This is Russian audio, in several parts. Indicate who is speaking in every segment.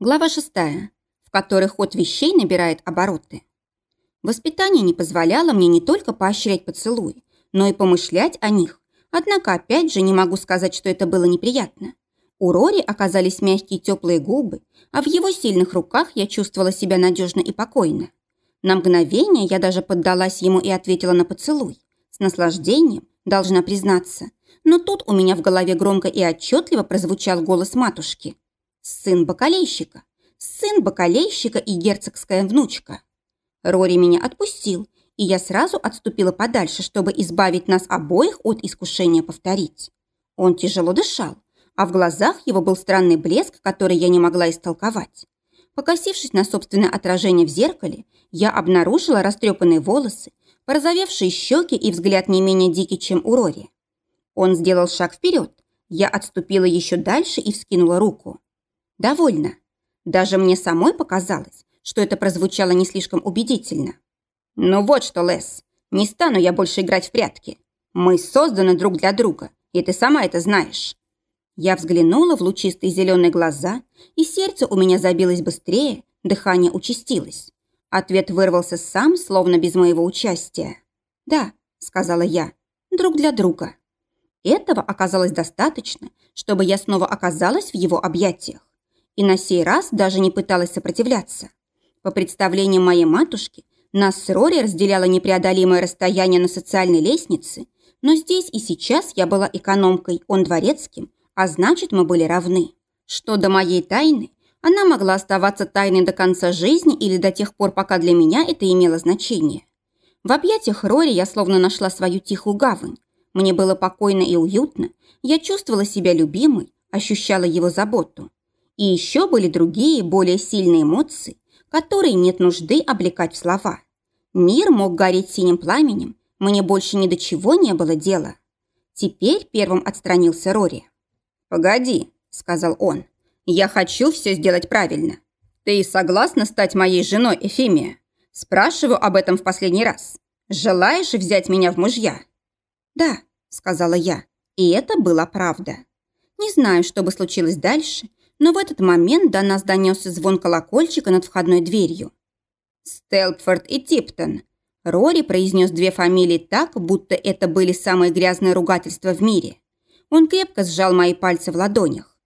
Speaker 1: Глава шестая, в которой ход вещей набирает обороты. Воспитание не позволяло мне не только поощрять поцелуи, но и помышлять о них. Однако, опять же, не могу сказать, что это было неприятно. У Рори оказались мягкие теплые губы, а в его сильных руках я чувствовала себя надежно и покойно. На мгновение я даже поддалась ему и ответила на поцелуй. С наслаждением, должна признаться. Но тут у меня в голове громко и отчетливо прозвучал голос матушки. Сын бакалейщика. Сын бакалейщика и герцогская внучка. Рори меня отпустил, и я сразу отступила подальше, чтобы избавить нас обоих от искушения повторить. Он тяжело дышал, а в глазах его был странный блеск, который я не могла истолковать. Покосившись на собственное отражение в зеркале, я обнаружила растрепанные волосы, порозовевшие щеки и взгляд не менее дикий, чем у Рори. Он сделал шаг вперед. Я отступила еще дальше и вскинула руку. Довольно. Даже мне самой показалось, что это прозвучало не слишком убедительно. «Ну вот что, Лес, не стану я больше играть в прятки. Мы созданы друг для друга, и ты сама это знаешь». Я взглянула в лучистые зеленые глаза, и сердце у меня забилось быстрее, дыхание участилось. Ответ вырвался сам, словно без моего участия. «Да», — сказала я, — «друг для друга». Этого оказалось достаточно, чтобы я снова оказалась в его объятиях. И на сей раз даже не пыталась сопротивляться. По представлениям моей матушки, нас с Рори разделяло непреодолимое расстояние на социальной лестнице, но здесь и сейчас я была экономкой, он дворецким, а значит, мы были равны. Что до моей тайны, она могла оставаться тайной до конца жизни или до тех пор, пока для меня это имело значение. В объятиях Рори я словно нашла свою тихую гавань. Мне было покойно и уютно, я чувствовала себя любимой, ощущала его заботу. И еще были другие, более сильные эмоции, которые нет нужды облекать в слова. Мир мог гореть синим пламенем, мне больше ни до чего не было дела. Теперь первым отстранился Рори. «Погоди», — сказал он, — «я хочу все сделать правильно. Ты согласна стать моей женой, Эфимия? Спрашиваю об этом в последний раз. Желаешь взять меня в мужья?» «Да», — сказала я, и это была правда. Не знаю, что бы случилось дальше, но в этот момент до нас донесся звон колокольчика над входной дверью. «Стелпфорд и Типтон», Рори произнес две фамилии так, будто это были самые грязные ругательства в мире. Он крепко сжал мои пальцы в ладонях.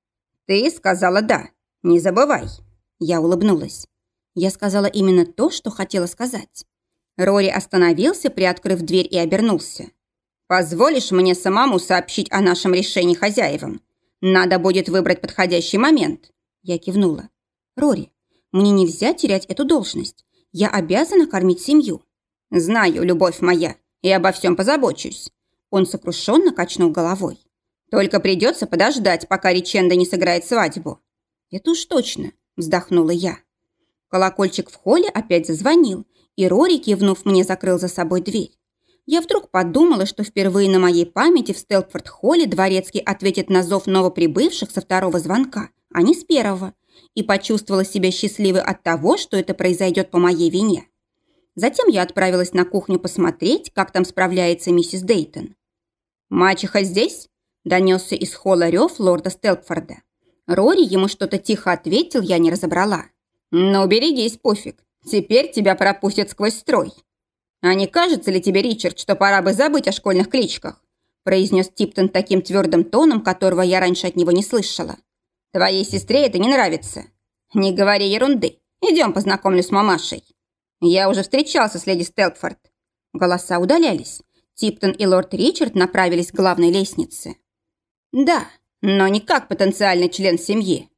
Speaker 1: «Ты сказала «да». Не забывай». Я улыбнулась. Я сказала именно то, что хотела сказать. Рори остановился, приоткрыв дверь и обернулся. «Позволишь мне самому сообщить о нашем решении хозяевам? Надо будет выбрать подходящий момент». Я кивнула. «Рори, мне нельзя терять эту должность. Я обязана кормить семью». «Знаю, любовь моя, и обо всем позабочусь». Он сокрушенно качнул головой. «Только придется подождать, пока Риченда не сыграет свадьбу». «Это уж точно», – вздохнула я. Колокольчик в холле опять зазвонил, и Рори, кивнув мне, закрыл за собой дверь я вдруг подумала, что впервые на моей памяти в Стелпфорд-холле дворецкий ответит на зов новоприбывших со второго звонка, а не с первого, и почувствовала себя счастливой от того, что это произойдет по моей вине. Затем я отправилась на кухню посмотреть, как там справляется миссис Дейтон. «Мачеха здесь?» – донесся из холла рев лорда Стелпфорда. Рори ему что-то тихо ответил, я не разобрала. «Ну, берегись, пофиг. Теперь тебя пропустят сквозь строй». «А не кажется ли тебе, Ричард, что пора бы забыть о школьных кличках?» произнес Типтон таким твердым тоном, которого я раньше от него не слышала. «Твоей сестре это не нравится. Не говори ерунды. Идем познакомлюсь с мамашей». Я уже встречался с леди Стелкфорд. Голоса удалялись. Типтон и лорд Ричард направились к главной лестнице. «Да, но не как потенциальный член семьи.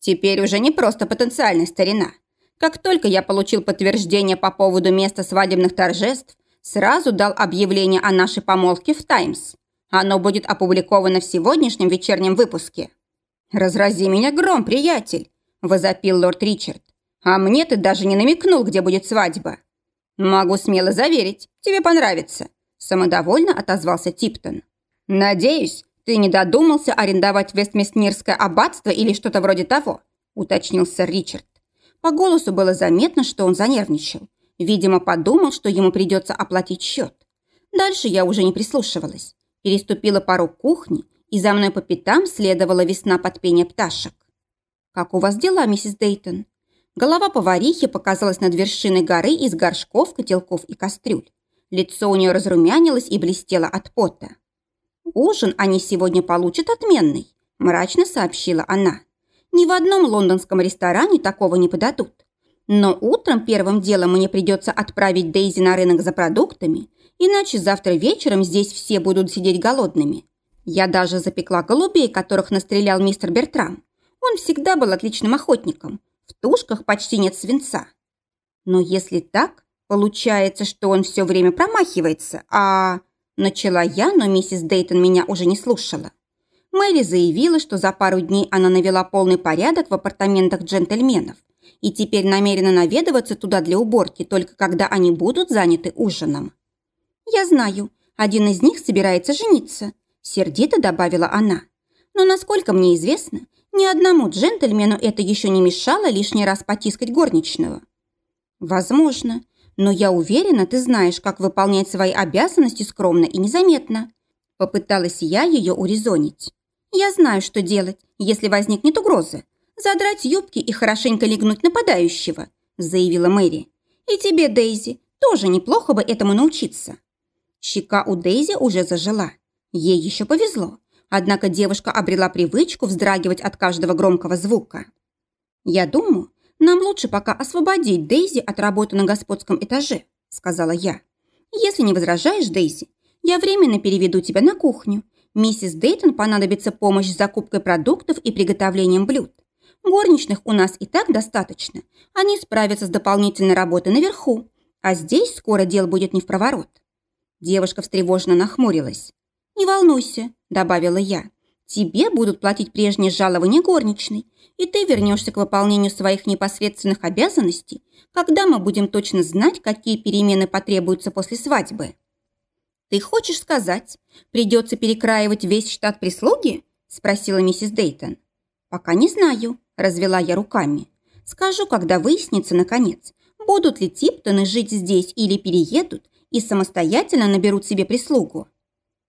Speaker 1: Теперь уже не просто потенциальная старина. Как только я получил подтверждение по поводу места свадебных торжеств, сразу дал объявление о нашей помолвке в «Таймс». Оно будет опубликовано в сегодняшнем вечернем выпуске. «Разрази меня гром, приятель!» – возопил лорд Ричард. «А мне ты даже не намекнул, где будет свадьба». «Могу смело заверить, тебе понравится», – самодовольно отозвался Типтон. «Надеюсь, ты не додумался арендовать Вестместнирское аббатство или что-то вроде того», – уточнил сэр Ричард. По голосу было заметно, что он занервничал. Видимо, подумал, что ему придется оплатить счет. Дальше я уже не прислушивалась. Переступила порог кухни, и за мной по пятам следовала весна под пение пташек. «Как у вас дела, миссис Дейтон?» Голова поварихи показалась над вершиной горы из горшков, котелков и кастрюль. Лицо у нее разрумянилось и блестело от пота. «Ужин они сегодня получат отменный», – мрачно сообщила она. «Ни в одном лондонском ресторане такого не подадут. Но утром первым делом мне придется отправить Дейзи на рынок за продуктами, иначе завтра вечером здесь все будут сидеть голодными. Я даже запекла голубей, которых настрелял мистер Бертрам. Он всегда был отличным охотником. В тушках почти нет свинца. Но если так, получается, что он все время промахивается, а... Начала я, но миссис Дейтон меня уже не слушала. Мэри заявила, что за пару дней она навела полный порядок в апартаментах джентльменов и теперь намерена наведываться туда для уборки только когда они будут заняты ужином. «Я знаю, один из них собирается жениться», – сердито добавила она. «Но, насколько мне известно, ни одному джентльмену это еще не мешало лишний раз потискать горничного». «Возможно, но я уверена, ты знаешь, как выполнять свои обязанности скромно и незаметно». Попыталась я ее урезонить. «Я знаю, что делать, если возникнет угроза. Задрать юбки и хорошенько легнуть нападающего», заявила Мэри. «И тебе, Дейзи, тоже неплохо бы этому научиться». Щека у Дейзи уже зажила. Ей еще повезло. Однако девушка обрела привычку вздрагивать от каждого громкого звука. «Я думаю, нам лучше пока освободить Дейзи от работы на господском этаже», сказала я. «Если не возражаешь, Дейзи, я временно переведу тебя на кухню. Миссис Дейтон понадобится помощь с закупкой продуктов и приготовлением блюд. Горничных у нас и так достаточно. Они справятся с дополнительной работой наверху. А здесь скоро дел будет не в проворот. Девушка встревоженно нахмурилась. «Не волнуйся», – добавила я. «Тебе будут платить прежние жалования горничной, и ты вернешься к выполнению своих непосредственных обязанностей, когда мы будем точно знать, какие перемены потребуются после свадьбы». «Ты хочешь сказать, придется перекраивать весь штат прислуги?» – спросила миссис Дейтон. «Пока не знаю», – развела я руками. «Скажу, когда выяснится, наконец, будут ли Типтоны жить здесь или переедут, и самостоятельно наберут себе прислугу.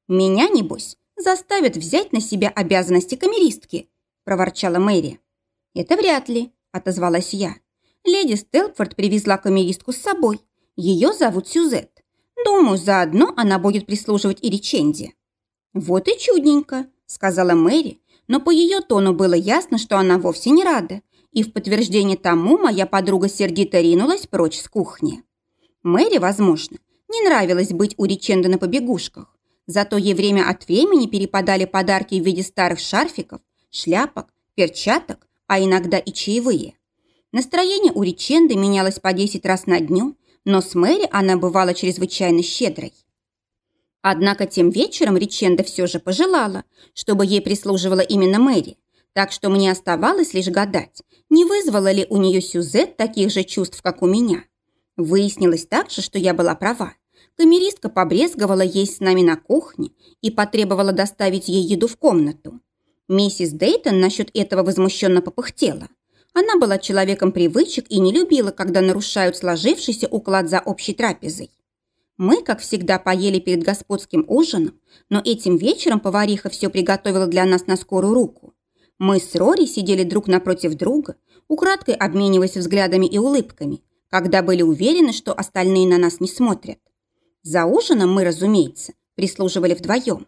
Speaker 1: Меня, небось, заставят взять на себя обязанности камеристки, проворчала Мэри. Это вряд ли, отозвалась я. Леди Стелфорд привезла камеристку с собой. Ее зовут Сюзет. Думаю, заодно она будет прислуживать и Риченде. Вот и чудненько, сказала Мэри, но по ее тону было ясно, что она вовсе не рада, и в подтверждение тому моя подруга сердито ринулась прочь с кухни. Мэри, возможно, не нравилось быть у Риченда на побегушках. Зато ей время от времени перепадали подарки в виде старых шарфиков, шляпок, перчаток, а иногда и чаевые. Настроение у Риченды менялось по 10 раз на дню, но с Мэри она бывала чрезвычайно щедрой. Однако тем вечером Риченда все же пожелала, чтобы ей прислуживала именно Мэри, так что мне оставалось лишь гадать, не вызвала ли у нее Сюзет таких же чувств, как у меня. Выяснилось также, что я была права. Камеристка побрезговала есть с нами на кухне и потребовала доставить ей еду в комнату. Миссис Дейтон насчет этого возмущенно попыхтела. Она была человеком привычек и не любила, когда нарушают сложившийся уклад за общей трапезой. Мы, как всегда, поели перед господским ужином, но этим вечером повариха все приготовила для нас на скорую руку. Мы с Рори сидели друг напротив друга, украдкой обмениваясь взглядами и улыбками, когда были уверены, что остальные на нас не смотрят. За ужином мы, разумеется, прислуживали вдвоем.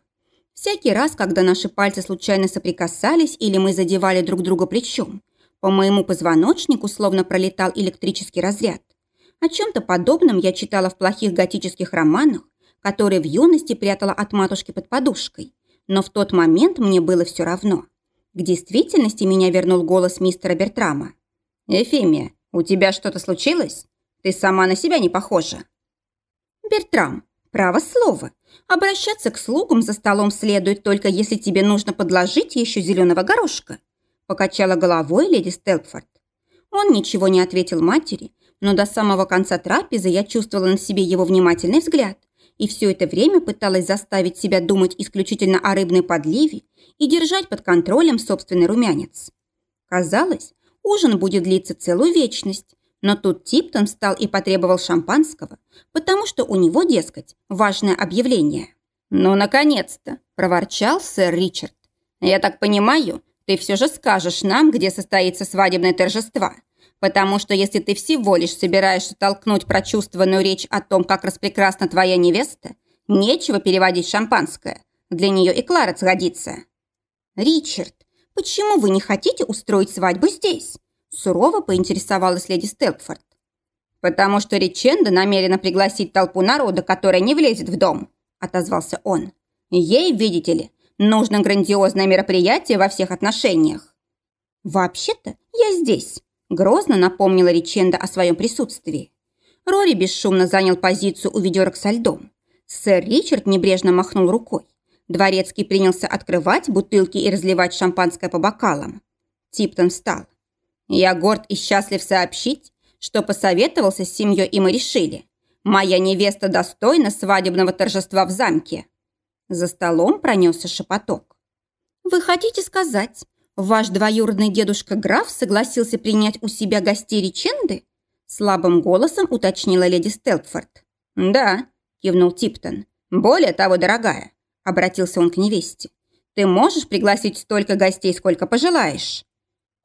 Speaker 1: Всякий раз, когда наши пальцы случайно соприкасались или мы задевали друг друга плечом, по моему позвоночнику словно пролетал электрический разряд. О чем-то подобном я читала в плохих готических романах, которые в юности прятала от матушки под подушкой. Но в тот момент мне было все равно. К действительности меня вернул голос мистера Бертрама. «Эфемия, у тебя что-то случилось? Ты сама на себя не похожа». Бертрам, право слово. Обращаться к слугам за столом следует только если тебе нужно подложить еще зеленого горошка. Покачала головой леди Стелпфорд. Он ничего не ответил матери, но до самого конца трапезы я чувствовала на себе его внимательный взгляд и все это время пыталась заставить себя думать исключительно о рыбной подливе и держать под контролем собственный румянец. Казалось, ужин будет длиться целую вечность, но тут Типтон встал и потребовал шампанского, потому что у него, дескать, важное объявление. «Ну, наконец-то!» – проворчал сэр Ричард. «Я так понимаю, ты все же скажешь нам, где состоится свадебное торжество, потому что если ты всего лишь собираешься толкнуть прочувствованную речь о том, как распрекрасна твоя невеста, нечего переводить шампанское. Для нее и Клара сгодится. Ричард, почему вы не хотите устроить свадьбу здесь? Сурово поинтересовалась леди Стелпфорд. «Потому что Риченда намерена пригласить толпу народа, которая не влезет в дом», – отозвался он. «Ей, видите ли, нужно грандиозное мероприятие во всех отношениях». «Вообще-то я здесь», – грозно напомнила Риченда о своем присутствии. Рори бесшумно занял позицию у ведерок со льдом. Сэр Ричард небрежно махнул рукой. Дворецкий принялся открывать бутылки и разливать шампанское по бокалам. Типтон встал. Я горд и счастлив сообщить, что посоветовался с семьей, и мы решили. Моя невеста достойна свадебного торжества в замке. За столом пронесся шепоток. Вы хотите сказать, ваш двоюродный дедушка граф согласился принять у себя гостей Риченды? Слабым голосом уточнила леди Стелпфорд. Да, кивнул Типтон. Более того, дорогая, обратился он к невесте. Ты можешь пригласить столько гостей, сколько пожелаешь.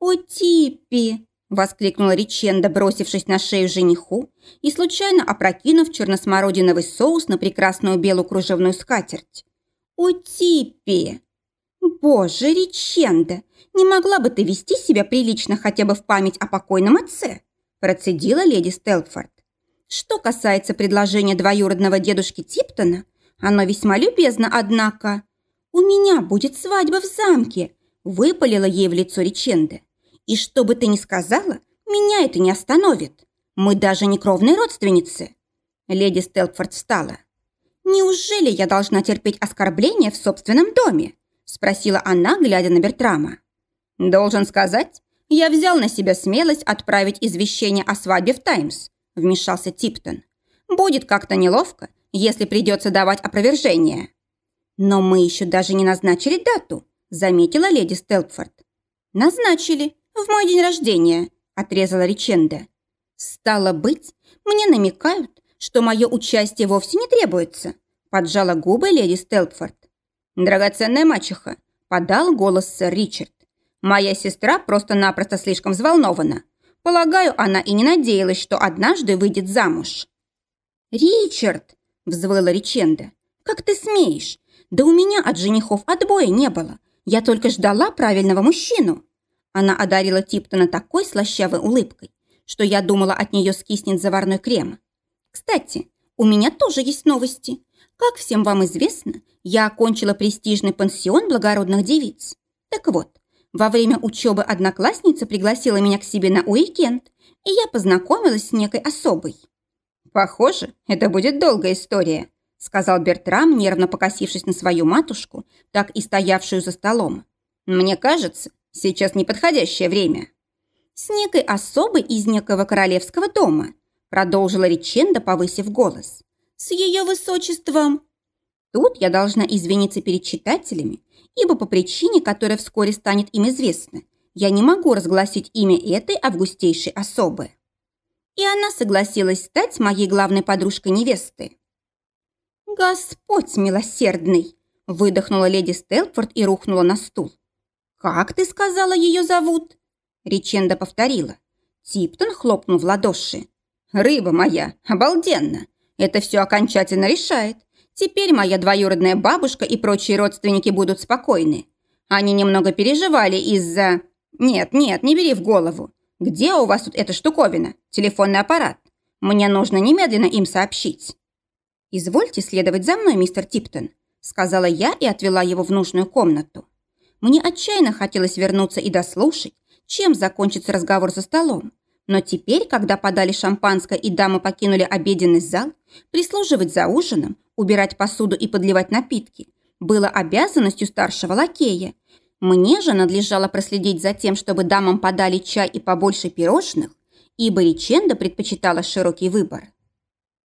Speaker 1: «О, Типпи!» – воскликнула Риченда, бросившись на шею жениху и случайно опрокинув черносмородиновый соус на прекрасную белую кружевную скатерть. «О, Типпи!» «Боже, Риченда, не могла бы ты вести себя прилично хотя бы в память о покойном отце?» – процедила леди Стелфорд. «Что касается предложения двоюродного дедушки Типтона, оно весьма любезно, однако. У меня будет свадьба в замке», – выпалила ей в лицо Риченда. И что бы ты ни сказала, меня это не остановит. Мы даже не кровные родственницы. Леди Стелпфорд встала. «Неужели я должна терпеть оскорбления в собственном доме?» спросила она, глядя на Бертрама. «Должен сказать, я взял на себя смелость отправить извещение о свадьбе в «Таймс», вмешался Типтон. «Будет как-то неловко, если придется давать опровержение». «Но мы еще даже не назначили дату», заметила леди Стелпфорд. «Назначили, в мой день рождения», – отрезала Риченда. «Стало быть, мне намекают, что мое участие вовсе не требуется», – поджала губы леди Стелпфорд. «Драгоценная мачеха», – подал голос сэр Ричард. «Моя сестра просто-напросто слишком взволнована. Полагаю, она и не надеялась, что однажды выйдет замуж». «Ричард!» – взвыла Риченда. «Как ты смеешь? Да у меня от женихов отбоя не было. Я только ждала правильного мужчину». Она одарила Типтона такой слащавой улыбкой, что я думала, от нее скиснет заварной крем. Кстати, у меня тоже есть новости. Как всем вам известно, я окончила престижный пансион благородных девиц. Так вот, во время учебы одноклассница пригласила меня к себе на уикенд, и я познакомилась с некой особой. «Похоже, это будет долгая история», сказал Бертрам, нервно покосившись на свою матушку, так и стоявшую за столом. «Мне кажется, Сейчас неподходящее время. С некой особой из некого королевского дома, продолжила Риченда, повысив голос. С ее высочеством. Тут я должна извиниться перед читателями, ибо по причине, которая вскоре станет им известна, я не могу разгласить имя этой августейшей особы. И она согласилась стать моей главной подружкой невесты. «Господь милосердный!» – выдохнула леди Стелфорд и рухнула на стул. «Как ты сказала, ее зовут?» Риченда повторила. Типтон хлопнул в ладоши. «Рыба моя, обалденно! Это все окончательно решает. Теперь моя двоюродная бабушка и прочие родственники будут спокойны. Они немного переживали из-за... Нет, нет, не бери в голову. Где у вас тут эта штуковина? Телефонный аппарат. Мне нужно немедленно им сообщить». «Извольте следовать за мной, мистер Типтон», сказала я и отвела его в нужную комнату. Мне отчаянно хотелось вернуться и дослушать, чем закончится разговор за столом. Но теперь, когда подали шампанское и дамы покинули обеденный зал, прислуживать за ужином, убирать посуду и подливать напитки было обязанностью старшего лакея. Мне же надлежало проследить за тем, чтобы дамам подали чай и побольше пирожных, ибо Риченда предпочитала широкий выбор.